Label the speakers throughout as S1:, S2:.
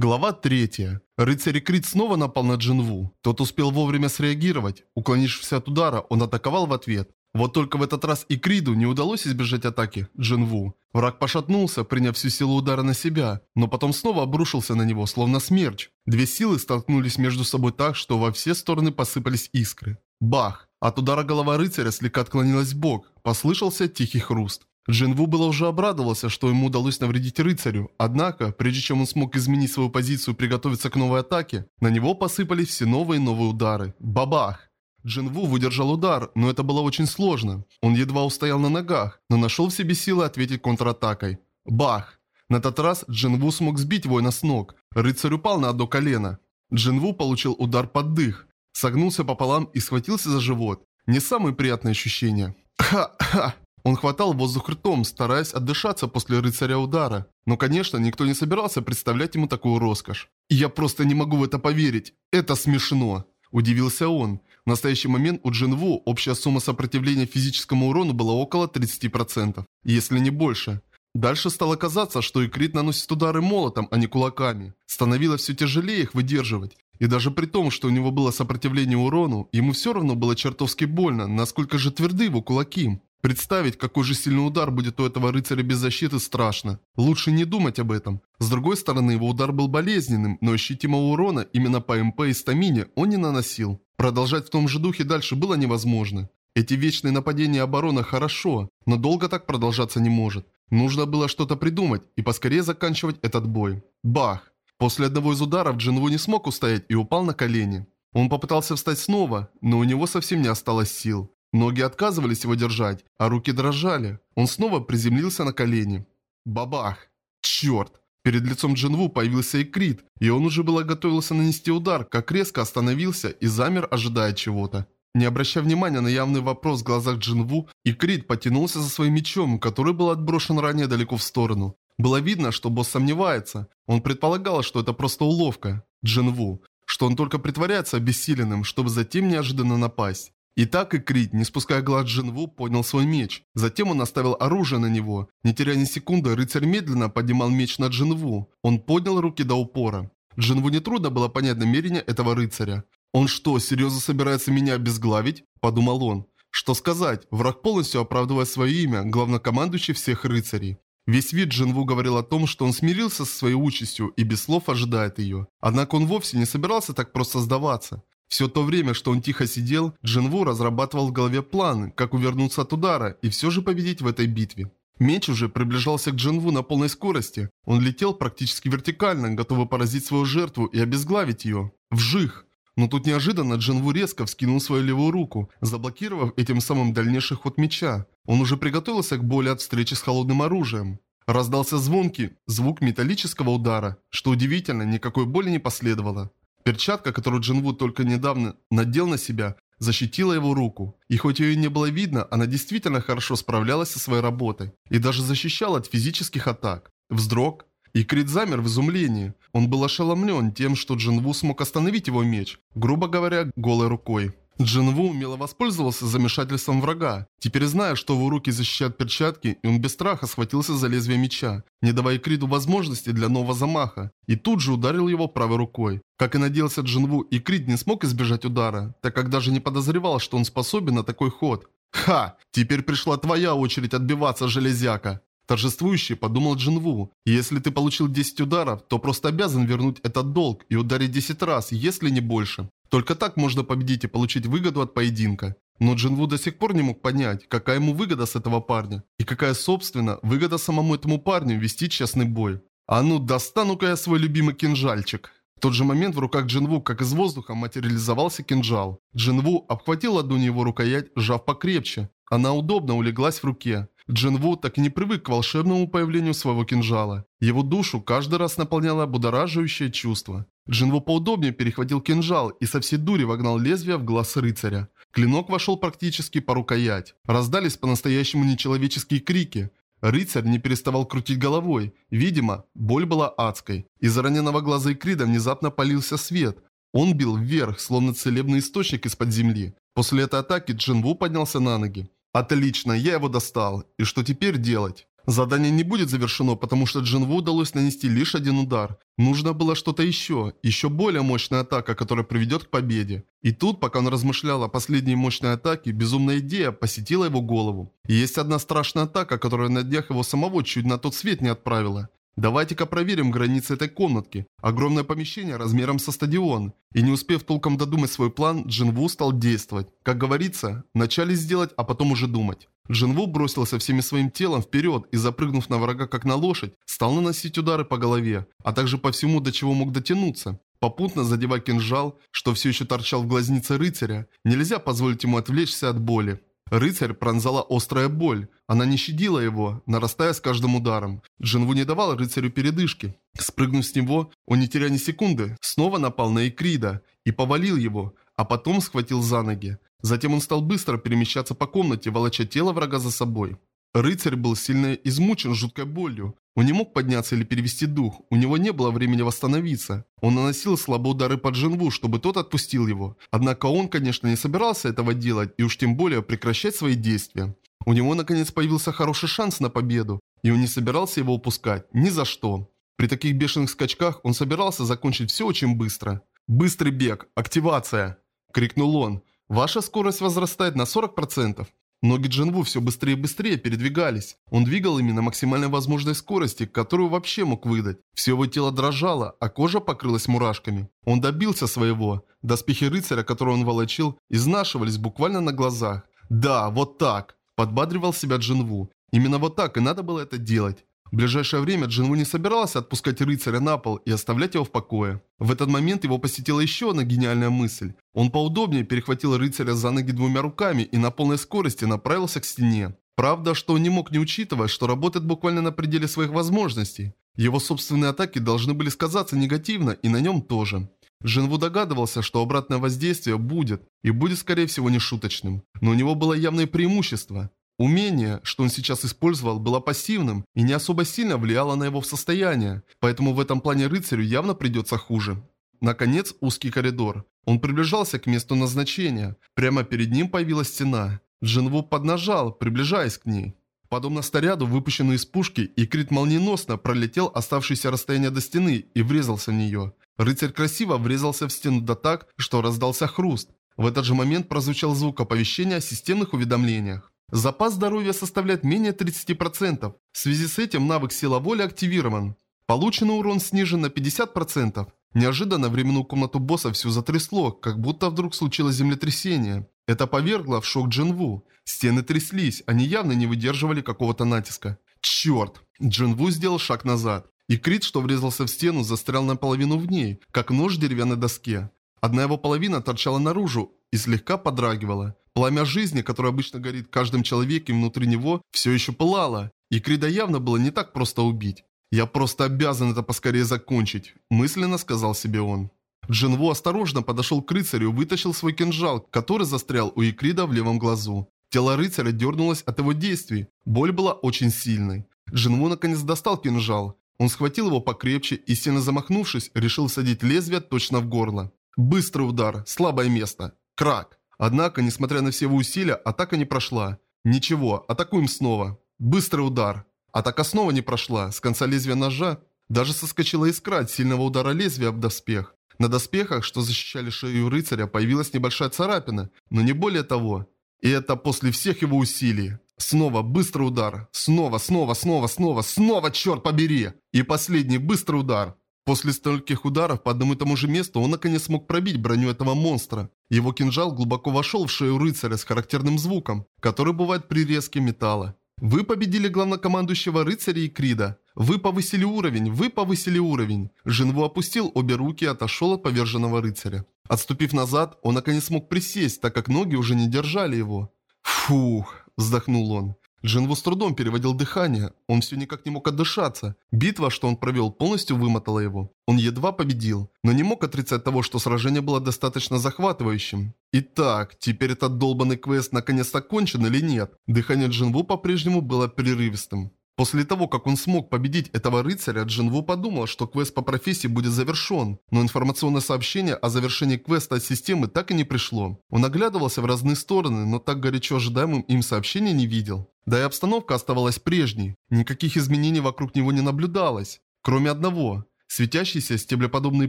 S1: Глава 3. Рыцарь Крит снова напал на Джинву. Тот успел вовремя среагировать. Уклонившись от удара, он атаковал в ответ. Вот только в этот раз и Криду не удалось избежать атаки Джинву. Враг пошатнулся, приняв всю силу удара на себя, но потом снова обрушился на него, словно смерч. Две силы столкнулись между собой так, что во все стороны посыпались искры. Бах! От удара голова рыцаря слегка отклонилась в бок. Послышался тихий хруст. Джинву было уже обрадовался, что ему удалось навредить рыцарю, однако, прежде чем он смог изменить свою позицию и приготовиться к новой атаке, на него посыпались все новые и новые удары. Бабах! Джинву выдержал удар, но это было очень сложно. Он едва устоял на ногах, но нашел в себе силы ответить контратакой. Бах! На этот раз Джинву смог сбить воина с ног. Рыцарь упал на одно колено. Джинву получил удар под дых, согнулся пополам и схватился за живот. Не самые приятные ощущения. Ха-ха! Он хватал воздух ртом, стараясь отдышаться после рыцаря удара. Но, конечно, никто не собирался представлять ему такую роскошь. «Я просто не могу в это поверить. Это смешно!» Удивился он. В настоящий момент у Джинву общая сумма сопротивления физическому урону была около 30%, если не больше. Дальше стало казаться, что Икрит наносит удары молотом, а не кулаками. Становилось все тяжелее их выдерживать. И даже при том, что у него было сопротивление урону, ему все равно было чертовски больно, насколько же тверды его кулаки. Представить, какой же сильный удар будет у этого рыцаря без защиты, страшно. Лучше не думать об этом. С другой стороны, его удар был болезненным, но ощутимого урона именно по МП и стамине он не наносил. Продолжать в том же духе дальше было невозможно. Эти вечные нападения оборона хорошо, но долго так продолжаться не может. Нужно было что-то придумать и поскорее заканчивать этот бой. Бах! После одного из ударов Джинву не смог устоять и упал на колени. Он попытался встать снова, но у него совсем не осталось сил. Ноги отказывались его держать, а руки дрожали. Он снова приземлился на колени. Бабах! Черт! Перед лицом Джинву появился Икрит, и он уже было готовился нанести удар, как резко остановился и замер, ожидая чего-то. Не обращая внимания на явный вопрос в глазах Джинву, Икрит потянулся за своим мечом, который был отброшен ранее далеко в сторону. Было видно, что босс сомневается. Он предполагал, что это просто уловка. Джинву. Что он только притворяется обессиленным, чтобы затем неожиданно напасть. И так и Крит, не спуская глаз Джинву, поднял свой меч. Затем он оставил оружие на него. Не теряя ни секунды, рыцарь медленно поднимал меч на Джинву. Он поднял руки до упора. Джинву нетрудно было понять намерение этого рыцаря. «Он что, серьезно собирается меня обезглавить?» – подумал он. Что сказать, враг полностью оправдывает свое имя, главнокомандующий всех рыцарей. Весь вид Джинву говорил о том, что он смирился со своей участью и без слов ожидает ее. Однако он вовсе не собирался так просто сдаваться. Все то время, что он тихо сидел, Джинву разрабатывал в голове планы, как увернуться от удара и все же победить в этой битве. Меч уже приближался к Джинву на полной скорости. Он летел практически вертикально, готовый поразить свою жертву и обезглавить ее. Вжих! Но тут неожиданно Джинву резко вскинул свою левую руку, заблокировав этим самым дальнейший ход меча. Он уже приготовился к боли от встречи с холодным оружием. Раздался звонкий звук металлического удара. Что удивительно, никакой боли не последовало. Перчатка, которую Джинву только недавно надел на себя, защитила его руку. И хоть ее не было видно, она действительно хорошо справлялась со своей работой. И даже защищала от физических атак. Вздрог. И Крит замер в изумлении. Он был ошеломлен тем, что Джинву смог остановить его меч, грубо говоря, голой рукой. Джинву умело воспользовался замешательством врага. Теперь зная, что его руки защищают перчатки, и он без страха схватился за лезвие меча, не давая Криду возможности для нового замаха, и тут же ударил его правой рукой. Как и надеялся Джинву, и Крид не смог избежать удара, так как даже не подозревал, что он способен на такой ход. «Ха! Теперь пришла твоя очередь отбиваться, железяка!» Торжествующий подумал Джинву. «Если ты получил 10 ударов, то просто обязан вернуть этот долг и ударить 10 раз, если не больше. Только так можно победить и получить выгоду от поединка. Но Джинву до сих пор не мог понять, какая ему выгода с этого парня. И какая, собственно, выгода самому этому парню вести честный бой. А ну, достану-ка я свой любимый кинжальчик. В тот же момент в руках Джинву, как из воздуха, материализовался кинжал. Джинву обхватил ладонь его рукоять, сжав покрепче. Она удобно улеглась в руке. Джинву так и не привык к волшебному появлению своего кинжала. Его душу каждый раз наполняло будоражащее чувство. Джинву поудобнее перехватил кинжал и со всей дури вогнал лезвие в глаз рыцаря. Клинок вошел практически по рукоять. Раздались по-настоящему нечеловеческие крики. Рыцарь не переставал крутить головой. Видимо, боль была адской. Из раненого глаза Икрида внезапно полился свет. Он бил вверх, словно целебный источник из-под земли. После этой атаки Джинву поднялся на ноги. «Отлично, я его достал. И что теперь делать?» Задание не будет завершено, потому что Джинву удалось нанести лишь один удар. Нужно было что-то еще, еще более мощная атака, которая приведет к победе. И тут, пока он размышлял о последней мощной атаке, безумная идея посетила его голову. И есть одна страшная атака, которая на днях его самого чуть на тот свет не отправила. Давайте-ка проверим границы этой комнатки. Огромное помещение размером со стадион. И не успев толком додумать свой план, Джинву стал действовать. Как говорится, вначале сделать, а потом уже думать. Джинву бросился всеми своим телом вперед и, запрыгнув на врага как на лошадь, стал наносить удары по голове, а также по всему, до чего мог дотянуться. Попутно задевая кинжал, что все еще торчал в глазнице рыцаря, нельзя позволить ему отвлечься от боли. Рыцарь пронзала острая боль. Она не щадила его, нарастая с каждым ударом. Джинву не давал рыцарю передышки. Спрыгнув с него, он не теряя ни секунды, снова напал на Икрида и повалил его, а потом схватил за ноги. Затем он стал быстро перемещаться по комнате, волоча тело врага за собой. Рыцарь был сильно измучен жуткой болью. Он не мог подняться или перевести дух, у него не было времени восстановиться. Он наносил слабые удары по Джинву, чтобы тот отпустил его. Однако он, конечно, не собирался этого делать и уж тем более прекращать свои действия. У него наконец появился хороший шанс на победу, и он не собирался его упускать, ни за что. При таких бешеных скачках он собирался закончить все очень быстро. «Быстрый бег! Активация!» – крикнул он. «Ваша скорость возрастает на 40%. Ноги Джинву все быстрее и быстрее передвигались. Он двигал ими на максимальной возможной скорости, которую вообще мог выдать. Все его тело дрожало, а кожа покрылась мурашками. Он добился своего. Доспехи рыцаря, которые он волочил, изнашивались буквально на глазах. «Да, вот так!» – подбадривал себя Джинву. Именно вот так и надо было это делать. В ближайшее время Джинву не собирался отпускать рыцаря на пол и оставлять его в покое. В этот момент его посетила еще одна гениальная мысль. Он поудобнее перехватил рыцаря за ноги двумя руками и на полной скорости направился к стене. Правда, что он не мог не учитывать, что работает буквально на пределе своих возможностей. Его собственные атаки должны были сказаться негативно и на нем тоже. Джинву догадывался, что обратное воздействие будет, и будет скорее всего не шуточным. Но у него было явное преимущество. Умение, что он сейчас использовал, было пассивным и не особо сильно влияло на его состояние, поэтому в этом плане рыцарю явно придется хуже. Наконец, узкий коридор. Он приближался к месту назначения. Прямо перед ним появилась стена. Джинву поднажал, приближаясь к ней. Подобно снаряду, выпущенную из пушки, Икрит молниеносно пролетел оставшееся расстояние до стены и врезался в нее. Рыцарь красиво врезался в стену да так, что раздался хруст. В этот же момент прозвучал звук оповещения о системных уведомлениях. Запас здоровья составляет менее 30%. В связи с этим навык сила воли активирован. Полученный урон снижен на 50%. Неожиданно временную комнату босса всю затрясло, как будто вдруг случилось землетрясение. Это повергло в шок Джинву. Стены тряслись, они явно не выдерживали какого-то натиска. Черт! Джинву сделал шаг назад. И Крит, что врезался в стену, застрял наполовину в ней, как нож в деревянной доске. Одна его половина торчала наружу и слегка подрагивала. Пламя жизни, которое обычно горит в каждом человеке внутри него, все еще пылало. И Крида явно было не так просто убить. «Я просто обязан это поскорее закончить», – мысленно сказал себе он. Джинву осторожно подошел к рыцарю и вытащил свой кинжал, который застрял у Икрида в левом глазу. Тело рыцаря дернулось от его действий. Боль была очень сильной. Джинву наконец достал кинжал. Он схватил его покрепче и, сильно замахнувшись, решил всадить лезвие точно в горло. Быстрый удар, слабое место. Крак. Однако, несмотря на все его усилия, атака не прошла. Ничего, атакуем снова. Быстрый удар. Атака снова не прошла. С конца лезвия ножа даже соскочила искра от сильного удара лезвия об доспех. На доспехах, что защищали шею рыцаря, появилась небольшая царапина, но не более того. И это после всех его усилий. Снова быстрый удар. Снова, снова, снова, снова, снова, черт побери! И последний быстрый удар. После стольких ударов по одному и тому же месту он наконец смог пробить броню этого монстра. Его кинжал глубоко вошел в шею рыцаря с характерным звуком, который бывает при резке металла. Вы победили главнокомандующего рыцаря и Крида. Вы повысили уровень, вы повысили уровень. Женву опустил обе руки и отошел от поверженного рыцаря. Отступив назад, он наконец смог присесть, так как ноги уже не держали его. «Фух», вздохнул он. Джинву с трудом переводил дыхание, он все никак не мог отдышаться. Битва, что он провел, полностью вымотала его. Он едва победил, но не мог отрицать того, что сражение было достаточно захватывающим. Итак, теперь этот долбанный квест наконец-то кончен или нет? Дыхание Джинву по-прежнему было прерывистым. После того, как он смог победить этого рыцаря, Джинву подумал, что квест по профессии будет завершен, но информационное сообщение о завершении квеста от системы так и не пришло. Он оглядывался в разные стороны, но так горячо ожидаемым им сообщения не видел. Да и обстановка оставалась прежней, никаких изменений вокруг него не наблюдалось, кроме одного. Светящиеся стеблеподобные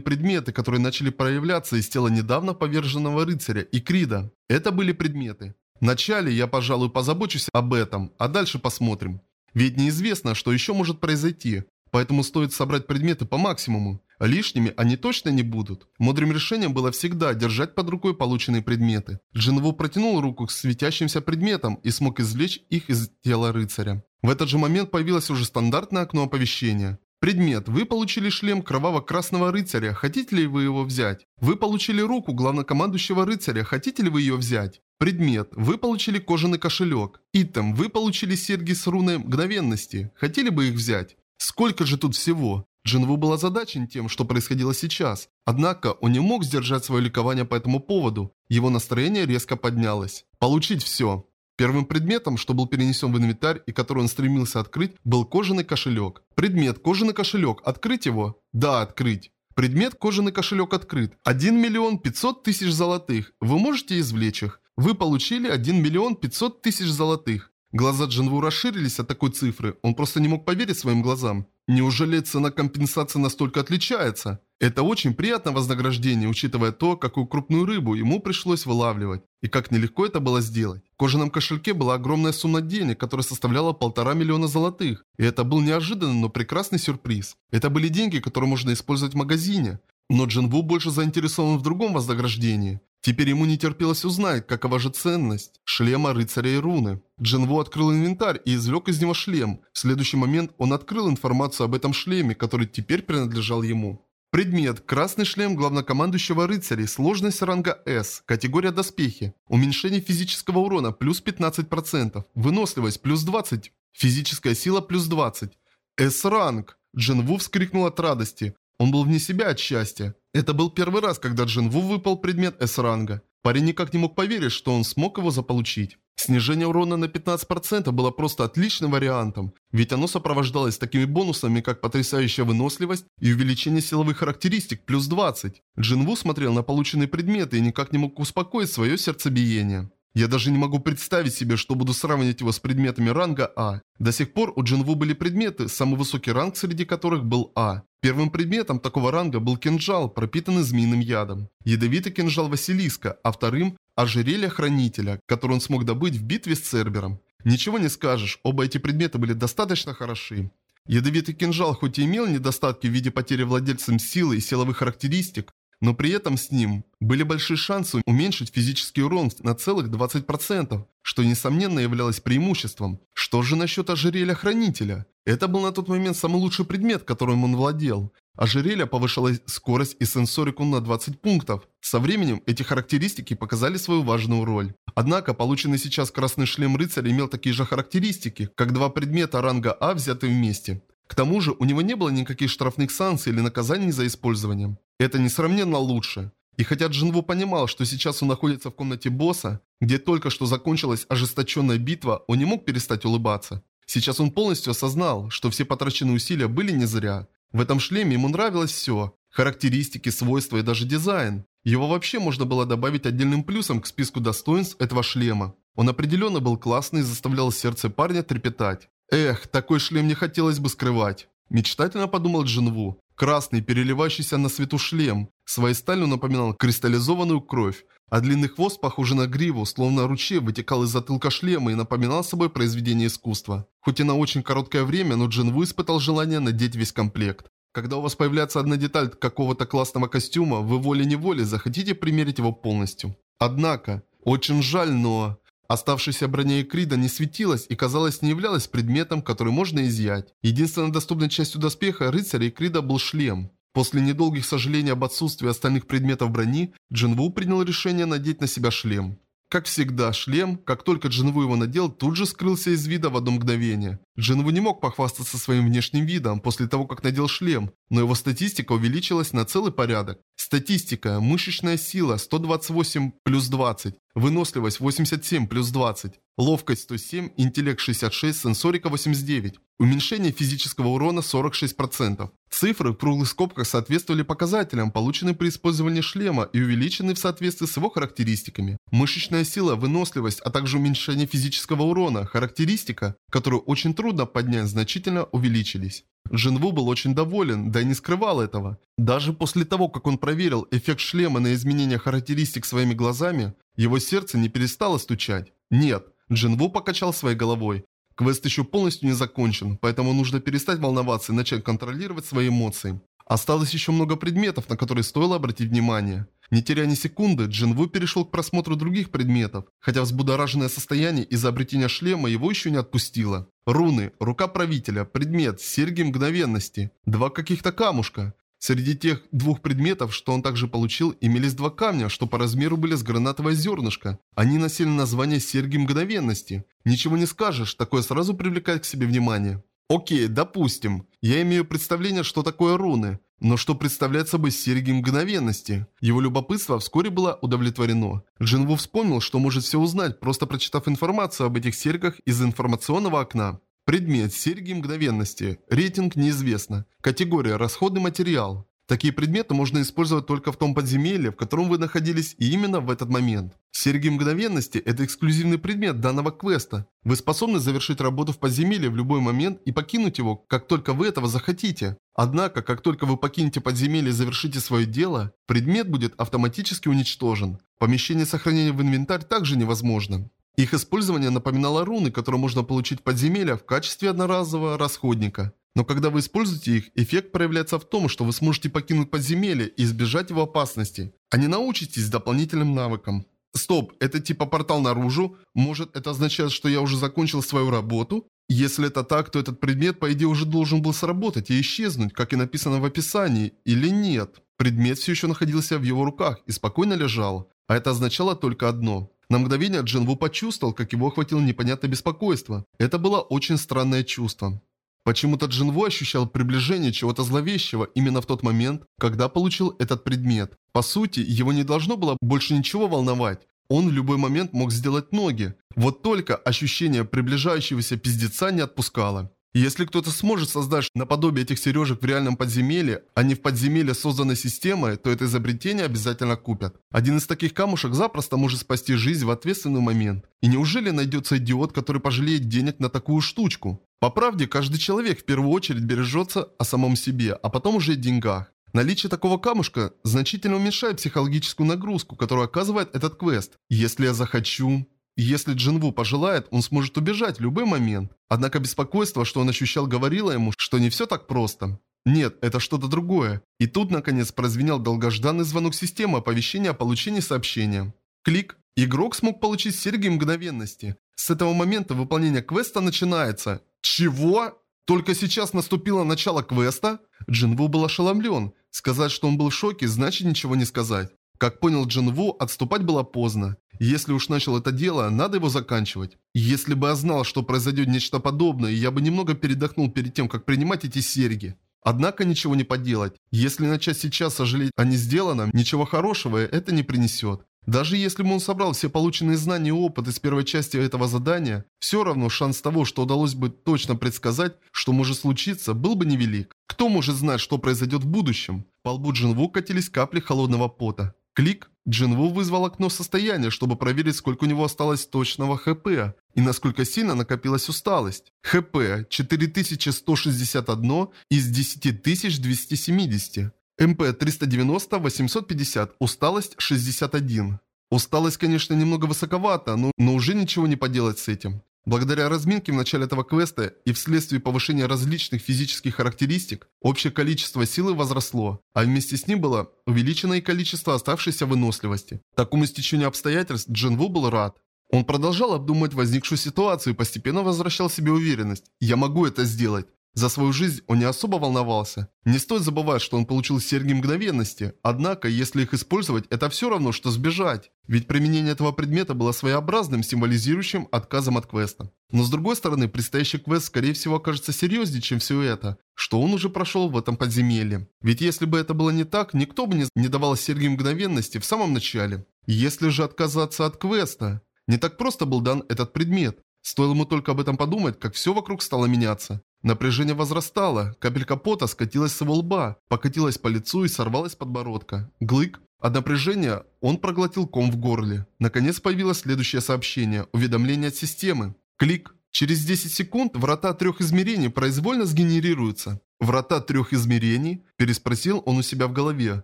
S1: предметы, которые начали проявляться из тела недавно поверженного рыцаря и Крида. Это были предметы. Вначале я, пожалуй, позабочусь об этом, а дальше посмотрим. Ведь неизвестно, что еще может произойти, поэтому стоит собрать предметы по максимуму. Лишними они точно не будут. Мудрым решением было всегда держать под рукой полученные предметы. Джинву протянул руку к светящимся предметам и смог извлечь их из тела рыцаря. В этот же момент появилось уже стандартное окно оповещения. Предмет. Вы получили шлем кроваво-красного рыцаря. Хотите ли вы его взять? Вы получили руку главнокомандующего рыцаря. Хотите ли вы ее взять? Предмет. Вы получили кожаный кошелек. Итем. Вы получили серьги с руной мгновенности. Хотели бы их взять? Сколько же тут всего? Джинву был озадачен тем, что происходило сейчас. Однако он не мог сдержать свое ликование по этому поводу. Его настроение резко поднялось. Получить все. Первым предметом, что был перенесен в инвентарь и который он стремился открыть, был кожаный кошелек. Предмет кожаный кошелек. Открыть его? Да, открыть. Предмет кожаный кошелек открыт. 1 миллион 500 тысяч золотых. Вы можете извлечь их. Вы получили 1 миллион 500 тысяч золотых. Глаза Джинву расширились от такой цифры. Он просто не мог поверить своим глазам. Неужели цена компенсации настолько отличается? Это очень приятное вознаграждение, учитывая то, какую крупную рыбу ему пришлось вылавливать. И как нелегко это было сделать. В кожаном кошельке была огромная сумма денег, которая составляла полтора миллиона золотых. И это был неожиданный, но прекрасный сюрприз. Это были деньги, которые можно использовать в магазине. Но Джинву больше заинтересован в другом вознаграждении. Теперь ему не терпелось узнать, какова же ценность шлема рыцаря и руны. Джинву открыл инвентарь и извлек из него шлем. В следующий момент он открыл информацию об этом шлеме, который теперь принадлежал ему. Предмет. Красный шлем главнокомандующего рыцарей. Сложность ранга S. Категория доспехи. Уменьшение физического урона плюс 15%. Выносливость плюс 20. Физическая сила плюс 20. S-ранг. Джинву вскрикнул от радости. Он был вне себя от счастья. Это был первый раз, когда Джинву выпал предмет S-ранга. Парень никак не мог поверить, что он смог его заполучить. Снижение урона на 15% было просто отличным вариантом, ведь оно сопровождалось такими бонусами, как потрясающая выносливость и увеличение силовых характеристик плюс 20. Джинву смотрел на полученные предметы и никак не мог успокоить свое сердцебиение. Я даже не могу представить себе, что буду сравнивать его с предметами ранга А. До сих пор у Джинву были предметы, самый высокий ранг среди которых был А. Первым предметом такого ранга был кинжал, пропитанный змеиным ядом. Ядовитый кинжал Василиска, а вторым – ожерелье Хранителя, который он смог добыть в битве с Цербером. Ничего не скажешь, оба эти предмета были достаточно хороши. Ядовитый кинжал хоть и имел недостатки в виде потери владельцем силы и силовых характеристик, но при этом с ним были большие шансы уменьшить физический урон на целых 20%, что несомненно являлось преимуществом. Что же насчет ожерелья Хранителя? Это был на тот момент самый лучший предмет, которым он владел. Ожерелье повышало скорость и сенсорику на 20 пунктов. Со временем эти характеристики показали свою важную роль. Однако, полученный сейчас красный шлем рыцаря имел такие же характеристики, как два предмета ранга А взяты вместе. К тому же, у него не было никаких штрафных санкций или наказаний за использование. Это несравненно лучше. И хотя Джинву понимал, что сейчас он находится в комнате босса, где только что закончилась ожесточенная битва, он не мог перестать улыбаться. Сейчас он полностью осознал, что все потраченные усилия были не зря. В этом шлеме ему нравилось все. Характеристики, свойства и даже дизайн. Его вообще можно было добавить отдельным плюсом к списку достоинств этого шлема. Он определенно был классный и заставлял сердце парня трепетать. Эх, такой шлем не хотелось бы скрывать. Мечтательно подумал Джинву. Красный, переливающийся на свету шлем, своей сталью напоминал кристаллизованную кровь, а длинный хвост, похожий на гриву, словно ручей, вытекал из затылка шлема и напоминал собой произведение искусства. Хоть и на очень короткое время, но Джинву испытал желание надеть весь комплект. Когда у вас появляется одна деталь какого-то классного костюма, вы волей-неволей захотите примерить его полностью. Однако, очень жаль, но... Оставшаяся броня Экрида не светилась и, казалось, не являлась предметом, который можно изъять. Единственной доступной частью доспеха рыцаря Экрида был шлем. После недолгих сожалений об отсутствии остальных предметов брони, Джинву принял решение надеть на себя шлем. Как всегда, шлем, как только Джинву его надел, тут же скрылся из вида в одно мгновение. Джинву не мог похвастаться своим внешним видом после того, как надел шлем, но его статистика увеличилась на целый порядок. Статистика. Мышечная сила 128 плюс 20. Выносливость 87 плюс 20. Ловкость 107, интеллект 66, сенсорика 89. Уменьшение физического урона 46%. Цифры в круглых скобках соответствовали показателям, полученным при использовании шлема и увеличены в соответствии с его характеристиками. Мышечная сила, выносливость, а также уменьшение физического урона, характеристика, которую очень трудно поднять, значительно увеличились. Джинву был очень доволен, да и не скрывал этого. Даже после того, как он проверил эффект шлема на изменение характеристик своими глазами, его сердце не перестало стучать. Нет, Джинву покачал своей головой. Квест еще полностью не закончен, поэтому нужно перестать волноваться и начать контролировать свои эмоции. Осталось еще много предметов, на которые стоило обратить внимание. Не теряя ни секунды, Джинву перешел к просмотру других предметов, хотя взбудораженное состояние из-за обретения шлема его еще не отпустило. Руны, рука правителя, предмет, серьги мгновенности, два каких-то камушка. Среди тех двух предметов, что он также получил, имелись два камня, что по размеру были с гранатовое зернышко. Они носили название серьги мгновенности. Ничего не скажешь, такое сразу привлекает к себе внимание. Окей, допустим. Я имею представление, что такое руны. Но что представляет собой серьги мгновенности? Его любопытство вскоре было удовлетворено. Джинву вспомнил, что может все узнать, просто прочитав информацию об этих серьгах из информационного окна. Предмет серьги мгновенности. Рейтинг неизвестно. Категория расходный материал. Такие предметы можно использовать только в том подземелье, в котором вы находились и именно в этот момент. Серьги мгновенности – это эксклюзивный предмет данного квеста. Вы способны завершить работу в подземелье в любой момент и покинуть его, как только вы этого захотите. Однако, как только вы покинете подземелье и завершите свое дело, предмет будет автоматически уничтожен. Помещение сохранения в инвентарь также невозможно. Их использование напоминало руны, которые можно получить в подземелье в качестве одноразового расходника. Но когда вы используете их, эффект проявляется в том, что вы сможете покинуть подземелье и избежать его опасности, а не научитесь дополнительным навыкам. Стоп, это типа портал наружу? Может это означает, что я уже закончил свою работу? Если это так, то этот предмет по идее уже должен был сработать и исчезнуть, как и написано в описании, или нет? Предмет все еще находился в его руках и спокойно лежал. А это означало только одно. На мгновение Джинву почувствовал, как его охватило непонятное беспокойство. Это было очень странное чувство. Почему-то Джинву ощущал приближение чего-то зловещего именно в тот момент, когда получил этот предмет. По сути, его не должно было больше ничего волновать. Он в любой момент мог сделать ноги. Вот только ощущение приближающегося пиздеца не отпускало. Если кто-то сможет создать наподобие этих сережек в реальном подземелье, а не в подземелье созданной системой, то это изобретение обязательно купят. Один из таких камушек запросто может спасти жизнь в ответственный момент. И неужели найдется идиот, который пожалеет денег на такую штучку? По правде, каждый человек в первую очередь бережется о самом себе, а потом уже о деньгах. Наличие такого камушка значительно уменьшает психологическую нагрузку, которую оказывает этот квест. Если я захочу... Если Джинву пожелает, он сможет убежать в любой момент. Однако беспокойство, что он ощущал, говорило ему, что не все так просто. Нет, это что-то другое. И тут, наконец, прозвенел долгожданный звонок системы оповещения о получении сообщения. Клик. Игрок смог получить серьги мгновенности. С этого момента выполнение квеста начинается. Чего? Только сейчас наступило начало квеста? Джинву был ошеломлен. Сказать, что он был в шоке, значит ничего не сказать. Как понял Джинву, отступать было поздно. Если уж начал это дело, надо его заканчивать. Если бы я знал, что произойдет нечто подобное, я бы немного передохнул перед тем, как принимать эти серьги. Однако ничего не поделать. Если начать сейчас сожалеть о не сделанном, ничего хорошего это не принесет. Даже если бы он собрал все полученные знания и опыт из первой части этого задания, все равно шанс того, что удалось бы точно предсказать, что может случиться, был бы невелик. Кто может знать, что произойдет в будущем? По лбу Джинву катились капли холодного пота. Клик. Джинву вызвал окно состояния, чтобы проверить, сколько у него осталось точного ХП и насколько сильно накопилась усталость. ХП 4161 из 10270. МП 390, 850, усталость 61. Усталость, конечно, немного высоковата, но, но уже ничего не поделать с этим. Благодаря разминке в начале этого квеста и вследствие повышения различных физических характеристик, общее количество силы возросло, а вместе с ним было увеличено и количество оставшейся выносливости. Такому стечению обстоятельств Джин Ву был рад. Он продолжал обдумывать возникшую ситуацию и постепенно возвращал себе уверенность. «Я могу это сделать. За свою жизнь он не особо волновался. Не стоит забывать, что он получил серьги мгновенности. Однако, если их использовать, это все равно, что сбежать. Ведь применение этого предмета было своеобразным, символизирующим отказом от квеста. Но с другой стороны, предстоящий квест скорее всего окажется серьезнее, чем все это, что он уже прошел в этом подземелье. Ведь если бы это было не так, никто бы не, давал серьги мгновенности в самом начале. Если же отказаться от квеста, не так просто был дан этот предмет. Стоило ему только об этом подумать, как все вокруг стало меняться. Напряжение возрастало, капелька пота скатилась с его лба, покатилась по лицу и сорвалась подбородка. Глык. От напряжения он проглотил ком в горле. Наконец появилось следующее сообщение, уведомление от системы. Клик. Через 10 секунд врата трех измерений произвольно сгенерируются. «Врата трех измерений?» – переспросил он у себя в голове.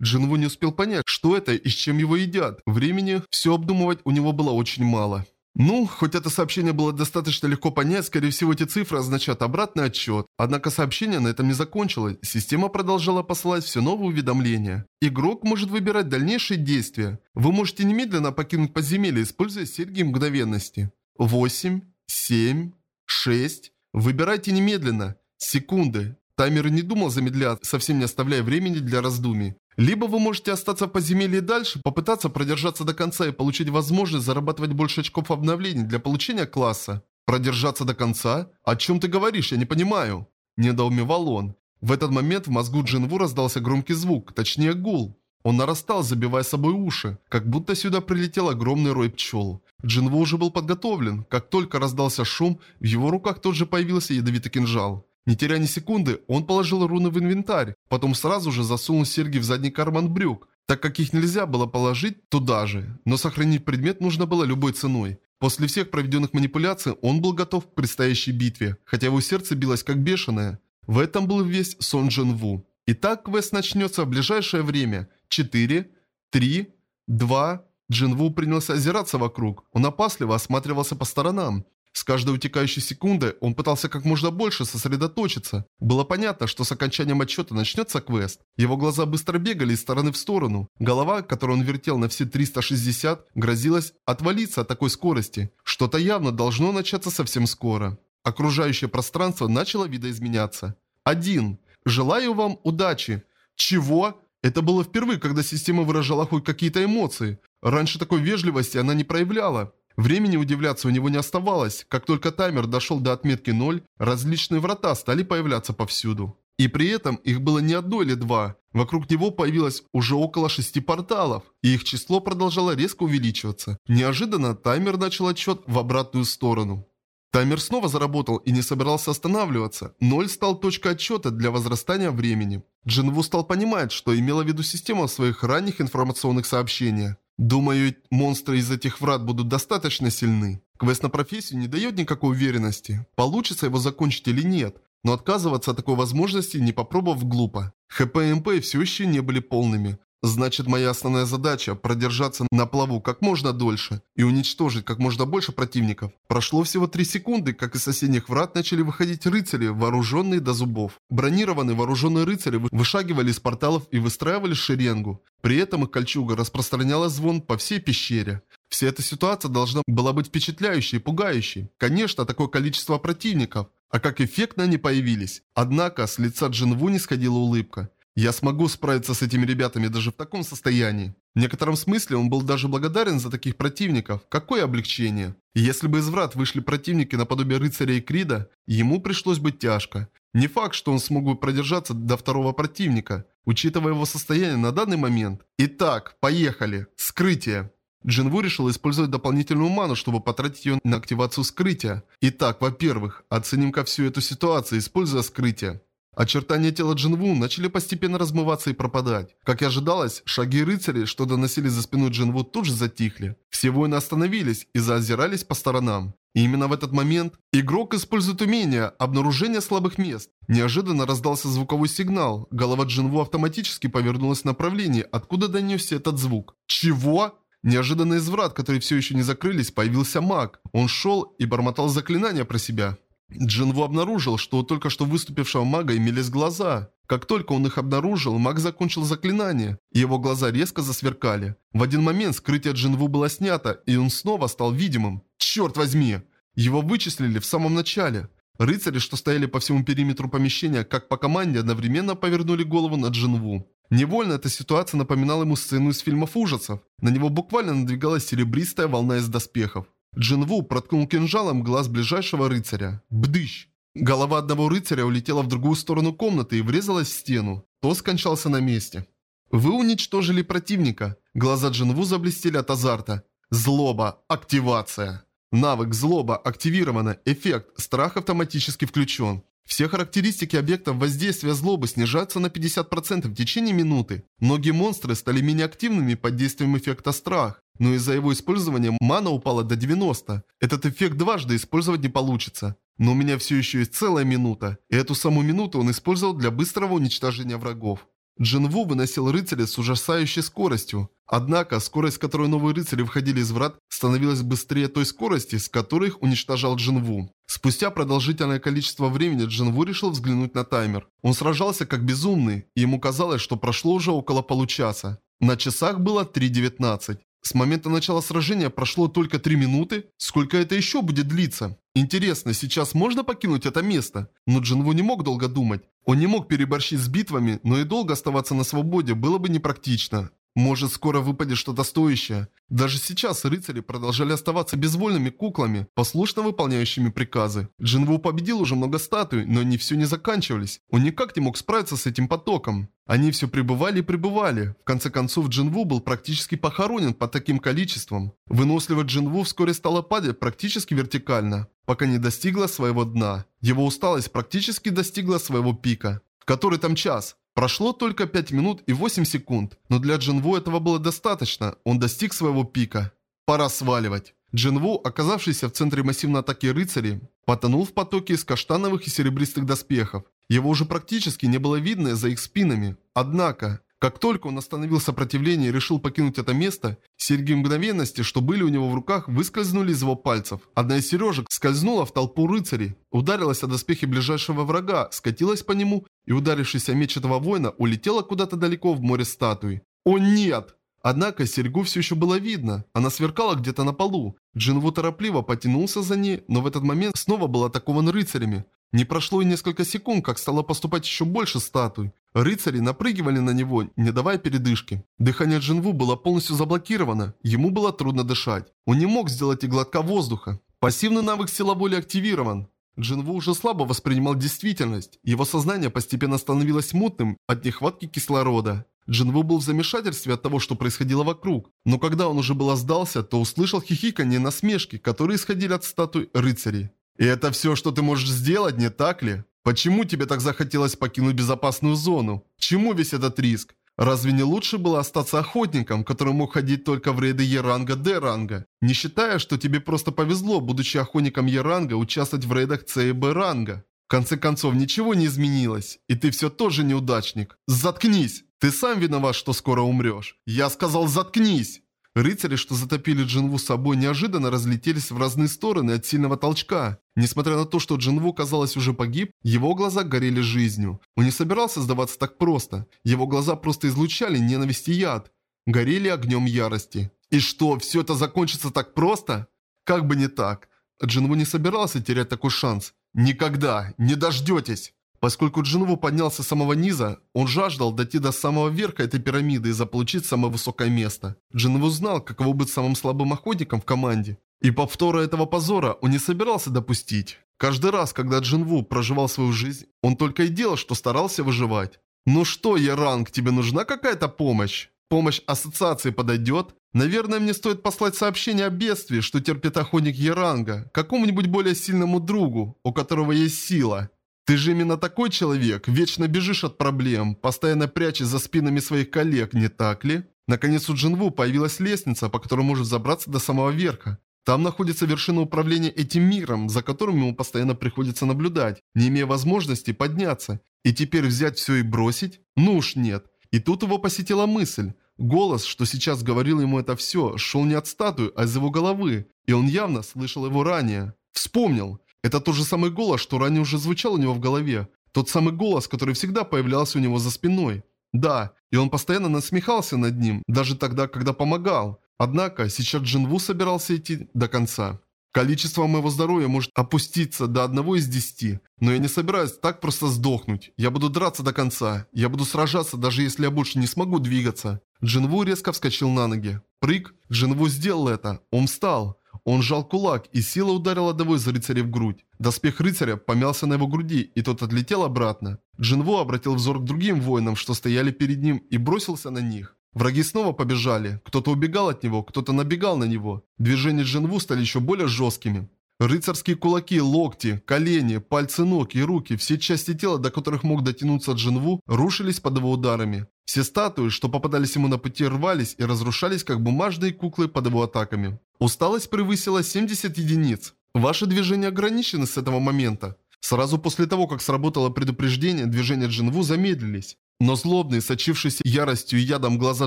S1: Джинву не успел понять, что это и с чем его едят. Времени все обдумывать у него было очень мало. Ну, хоть это сообщение было достаточно легко понять, скорее всего эти цифры означают обратный отчет. Однако сообщение на этом не закончилось. Система продолжала посылать все новые уведомления. Игрок может выбирать дальнейшие действия. Вы можете немедленно покинуть подземелье, используя серьги мгновенности. 8, 7, 6. Выбирайте немедленно. Секунды. Таймер не думал замедляться, совсем не оставляя времени для раздумий. Либо вы можете остаться в подземелье дальше, попытаться продержаться до конца и получить возможность зарабатывать больше очков обновлений для получения класса. Продержаться до конца? О чем ты говоришь, я не понимаю. Недоумевал он. В этот момент в мозгу Джинву раздался громкий звук, точнее гул. Он нарастал, забивая собой уши, как будто сюда прилетел огромный рой пчел. Джинву уже был подготовлен. Как только раздался шум, в его руках тут же появился ядовитый кинжал. Не теряя ни секунды, он положил руны в инвентарь, потом сразу же засунул серьги в задний карман брюк, так как их нельзя было положить туда же, но сохранить предмет нужно было любой ценой. После всех проведенных манипуляций он был готов к предстоящей битве, хотя его сердце билось как бешеное. В этом был весь Сон Джин Ву. Итак, квест начнется в ближайшее время. 4, 3, 2... Джин Ву принялся озираться вокруг. Он опасливо осматривался по сторонам. С каждой утекающей секундой он пытался как можно больше сосредоточиться. Было понятно, что с окончанием отчета начнется квест. Его глаза быстро бегали из стороны в сторону. Голова, которую он вертел на все 360, грозилась отвалиться от такой скорости. Что-то явно должно начаться совсем скоро. Окружающее пространство начало видоизменяться. Один. Желаю вам удачи. Чего? Это было впервые, когда система выражала хоть какие-то эмоции. Раньше такой вежливости она не проявляла. Времени удивляться у него не оставалось. Как только таймер дошел до отметки 0, различные врата стали появляться повсюду. И при этом их было не одно или два. Вокруг него появилось уже около шести порталов, и их число продолжало резко увеличиваться. Неожиданно таймер начал отчет в обратную сторону. Таймер снова заработал и не собирался останавливаться. Ноль стал точкой отчета для возрастания времени. Джинву стал понимать, что имела в виду система в своих ранних информационных сообщениях. Думаю, монстры из этих врат будут достаточно сильны. Квест на профессию не дает никакой уверенности, получится его закончить или нет. Но отказываться от такой возможности, не попробовав, глупо. ХП и МП все еще не были полными. Значит, моя основная задача – продержаться на плаву как можно дольше и уничтожить как можно больше противников. Прошло всего 3 секунды, как из соседних врат начали выходить рыцари, вооруженные до зубов. Бронированные вооруженные рыцари вышагивали из порталов и выстраивали шеренгу. При этом их кольчуга распространяла звон по всей пещере. Вся эта ситуация должна была быть впечатляющей и пугающей. Конечно, такое количество противников. А как эффектно они появились. Однако с лица Джинву не сходила улыбка. Я смогу справиться с этими ребятами даже в таком состоянии. В некотором смысле он был даже благодарен за таких противников. Какое облегчение. если бы из врат вышли противники наподобие рыцаря и Крида, ему пришлось бы тяжко. Не факт, что он смог бы продержаться до второго противника, учитывая его состояние на данный момент. Итак, поехали. Скрытие. Джинву решил использовать дополнительную ману, чтобы потратить ее на активацию скрытия. Итак, во-первых, оценим-ка всю эту ситуацию, используя скрытие. Очертания тела Джинву начали постепенно размываться и пропадать. Как и ожидалось, шаги рыцарей, что доносили за спиной Джинву, тут же затихли. Все воины остановились и заозирались по сторонам. И именно в этот момент игрок использует умение обнаружения слабых мест. Неожиданно раздался звуковой сигнал. Голова Джинву автоматически повернулась в направлении, откуда донесся этот звук. Чего? Неожиданно из врат, которые все еще не закрылись, появился маг. Он шел и бормотал заклинания про себя. Джинву обнаружил, что у только что выступившего мага имелись глаза. Как только он их обнаружил, маг закончил заклинание, его глаза резко засверкали. В один момент скрытие Джинву было снято, и он снова стал видимым. Черт возьми! Его вычислили в самом начале. Рыцари, что стояли по всему периметру помещения, как по команде, одновременно повернули голову на Джинву. Невольно эта ситуация напоминала ему сцену из фильмов ужасов. На него буквально надвигалась серебристая волна из доспехов. Джинву проткнул кинжалом глаз ближайшего рыцаря. Бдыщ! Голова одного рыцаря улетела в другую сторону комнаты и врезалась в стену. То скончался на месте. Вы уничтожили противника. Глаза Джинву заблестели от азарта. Злоба. Активация. Навык злоба активировано. Эффект. Страх автоматически включен. Все характеристики объектов воздействия злобы снижаются на 50% в течение минуты. Многие монстры стали менее активными под действием эффекта страх, но из-за его использования мана упала до 90. Этот эффект дважды использовать не получится. Но у меня все еще есть целая минута, и эту самую минуту он использовал для быстрого уничтожения врагов. Джинву выносил рыцаря с ужасающей скоростью. Однако, скорость, с которой новые рыцари входили из врат, становилась быстрее той скорости, с которой их уничтожал Джинву. Спустя продолжительное количество времени Джинву решил взглянуть на таймер. Он сражался как безумный, и ему казалось, что прошло уже около получаса. На часах было 3.19. С момента начала сражения прошло только 3 минуты? Сколько это еще будет длиться? Интересно, сейчас можно покинуть это место? Но Джинву не мог долго думать. Он не мог переборщить с битвами, но и долго оставаться на свободе было бы непрактично. Может, скоро выпадет что-то стоящее. Даже сейчас рыцари продолжали оставаться безвольными куклами, послушно выполняющими приказы. Джинву победил уже много статуй, но они все не заканчивались. Он никак не мог справиться с этим потоком. Они все пребывали и пребывали. В конце концов, Джинву был практически похоронен под таким количеством. Выносливость Джинву вскоре стала падать практически вертикально, пока не достигла своего дна. Его усталость практически достигла своего пика. Который там час? Прошло только 5 минут и 8 секунд, но для Джинву этого было достаточно, он достиг своего пика. Пора сваливать. Джинву, оказавшийся в центре массивной атаки рыцарей, потонул в потоке из каштановых и серебристых доспехов. Его уже практически не было видно за их спинами. Однако, как только он остановил сопротивление и решил покинуть это место, серьги мгновенности, что были у него в руках, выскользнули из его пальцев. Одна из сережек скользнула в толпу рыцарей, ударилась о доспехи ближайшего врага, скатилась по нему и, ударившись о меч этого воина, улетела куда-то далеко в море статуи. «О нет!» Однако серьгу все еще было видно. Она сверкала где-то на полу. Джинву торопливо потянулся за ней, но в этот момент снова был атакован рыцарями. Не прошло и несколько секунд, как стало поступать еще больше статуй. Рыцари напрыгивали на него, не давая передышки. Дыхание Джинву было полностью заблокировано, ему было трудно дышать. Он не мог сделать и глотка воздуха. Пассивный навык сила воли активирован. Джинву уже слабо воспринимал действительность. Его сознание постепенно становилось мутным от нехватки кислорода. Джинву был в замешательстве от того, что происходило вокруг. Но когда он уже было сдался, то услышал хихиканье и насмешки, которые исходили от статуй рыцарей. И это все, что ты можешь сделать, не так ли? Почему тебе так захотелось покинуть безопасную зону? Чему весь этот риск? Разве не лучше было остаться охотником, который мог ходить только в рейды Е-ранга, Д-ранга? Не считая, что тебе просто повезло, будучи охотником Е-ранга, участвовать в рейдах С и Б-ранга. В конце концов, ничего не изменилось, и ты все тоже неудачник. Заткнись! Ты сам виноват, что скоро умрешь. Я сказал заткнись! Рыцари, что затопили Джинву с собой, неожиданно разлетелись в разные стороны от сильного толчка. Несмотря на то, что Джинву, казалось, уже погиб, его глаза горели жизнью. Он не собирался сдаваться так просто. Его глаза просто излучали ненависть и яд. Горели огнем ярости. И что, все это закончится так просто? Как бы не так. Джинву не собирался терять такой шанс. Никогда, не дождетесь. Поскольку Джинву поднялся с самого низа, он жаждал дойти до самого верха этой пирамиды и заполучить самое высокое место. Джинву знал, каково быть самым слабым охотником в команде. И повтора этого позора он не собирался допустить. Каждый раз, когда Джинву проживал свою жизнь, он только и делал, что старался выживать. «Ну что, Яранг, тебе нужна какая-то помощь?» Помощь ассоциации подойдет? Наверное, мне стоит послать сообщение о бедствии, что терпит охотник Яранга, какому-нибудь более сильному другу, у которого есть сила. Ты же именно такой человек, вечно бежишь от проблем, постоянно прячешь за спинами своих коллег, не так ли? Наконец у Джинву появилась лестница, по которой может забраться до самого верха. Там находится вершина управления этим миром, за которым ему постоянно приходится наблюдать, не имея возможности подняться. И теперь взять все и бросить? Ну уж нет. И тут его посетила мысль. Голос, что сейчас говорил ему это все, шел не от статуи, а из его головы. И он явно слышал его ранее. Вспомнил. Это тот же самый голос, что ранее уже звучал у него в голове. Тот самый голос, который всегда появлялся у него за спиной. Да, и он постоянно насмехался над ним, даже тогда, когда помогал. Однако, сейчас Джинву собирался идти до конца. Количество моего здоровья может опуститься до одного из десяти, но я не собираюсь так просто сдохнуть. Я буду драться до конца. Я буду сражаться, даже если я больше не смогу двигаться. Джинву резко вскочил на ноги. Прыг. Джинву сделал это. Он встал. Он сжал кулак, и сила ударила одного из рыцарей в грудь. Доспех рыцаря помялся на его груди, и тот отлетел обратно. Джинву обратил взор к другим воинам, что стояли перед ним, и бросился на них. Враги снова побежали. Кто-то убегал от него, кто-то набегал на него. Движения Джинву стали еще более жесткими. Рыцарские кулаки, локти, колени, пальцы ног и руки, все части тела, до которых мог дотянуться Джинву, рушились под его ударами. Все статуи, что попадались ему на пути, рвались и разрушались, как бумажные куклы под его атаками. Усталость превысила 70 единиц. Ваши движения ограничены с этого момента. Сразу после того, как сработало предупреждение, движения Джинву замедлились. Но злобные, сочившиеся яростью и ядом глаза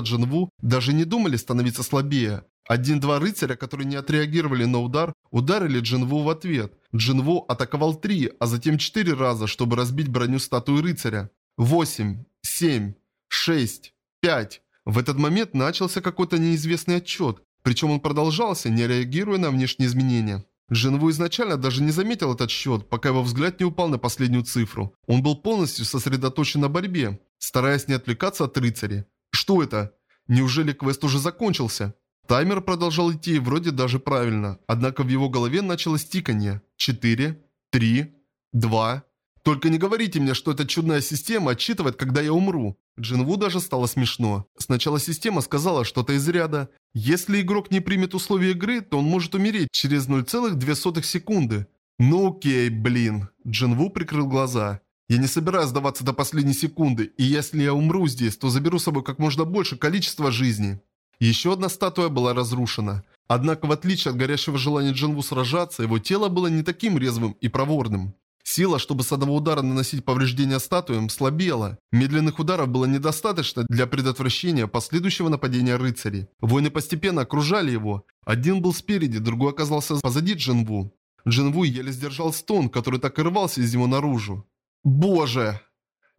S1: Джинву даже не думали становиться слабее. Один-два рыцаря, которые не отреагировали на удар, ударили Джинву в ответ. Джинву атаковал три, а затем четыре раза, чтобы разбить броню статуи рыцаря. Восемь, семь, шесть, пять. В этот момент начался какой-то неизвестный отчет, причем он продолжался, не реагируя на внешние изменения. Женву изначально даже не заметил этот счет, пока его взгляд не упал на последнюю цифру. Он был полностью сосредоточен на борьбе, стараясь не отвлекаться от рыцаря. Что это? Неужели квест уже закончился? Таймер продолжал идти вроде даже правильно, однако в его голове началось тиканье. Четыре, три, два. Только не говорите мне, что эта чудная система отчитывает, когда я умру. Джинву даже стало смешно. Сначала система сказала что-то из ряда. Если игрок не примет условия игры, то он может умереть через 0,2 секунды. Ну окей, блин. Джинву прикрыл глаза. Я не собираюсь сдаваться до последней секунды, и если я умру здесь, то заберу с собой как можно больше количества жизни. Еще одна статуя была разрушена. Однако, в отличие от горящего желания Джинву сражаться, его тело было не таким резвым и проворным. Сила, чтобы с одного удара наносить повреждения статуям, слабела. Медленных ударов было недостаточно для предотвращения последующего нападения рыцарей. Воины постепенно окружали его. Один был спереди, другой оказался позади Джинву. Джинву еле сдержал стон, который так и рвался из него наружу. «Боже!»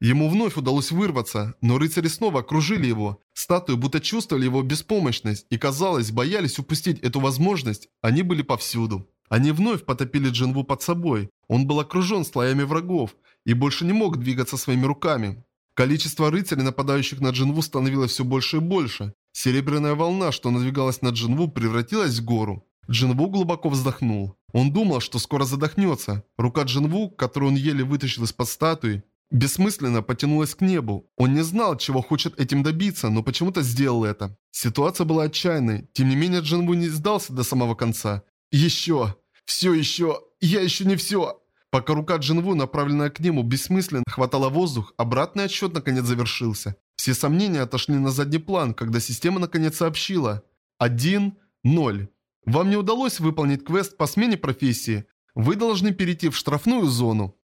S1: Ему вновь удалось вырваться, но рыцари снова окружили его. Статуи будто чувствовали его беспомощность и, казалось, боялись упустить эту возможность. Они были повсюду. Они вновь потопили Джинву под собой. Он был окружен слоями врагов и больше не мог двигаться своими руками. Количество рыцарей, нападающих на Джинву, становилось все больше и больше. Серебряная волна, что надвигалась на Джинву, превратилась в гору. Джинву глубоко вздохнул. Он думал, что скоро задохнется. Рука Джинву, которую он еле вытащил из-под статуи, бессмысленно потянулась к небу. Он не знал, чего хочет этим добиться, но почему-то сделал это. Ситуация была отчаянной. Тем не менее, Джинву не сдался до самого конца. Еще. Все еще. Я еще не все. Пока рука Джинву, направленная к нему, бессмысленно хватала воздух, обратный отсчет наконец завершился. Все сомнения отошли на задний план, когда система наконец сообщила. 1-0. Вам не удалось выполнить квест по смене профессии. Вы должны перейти в штрафную зону.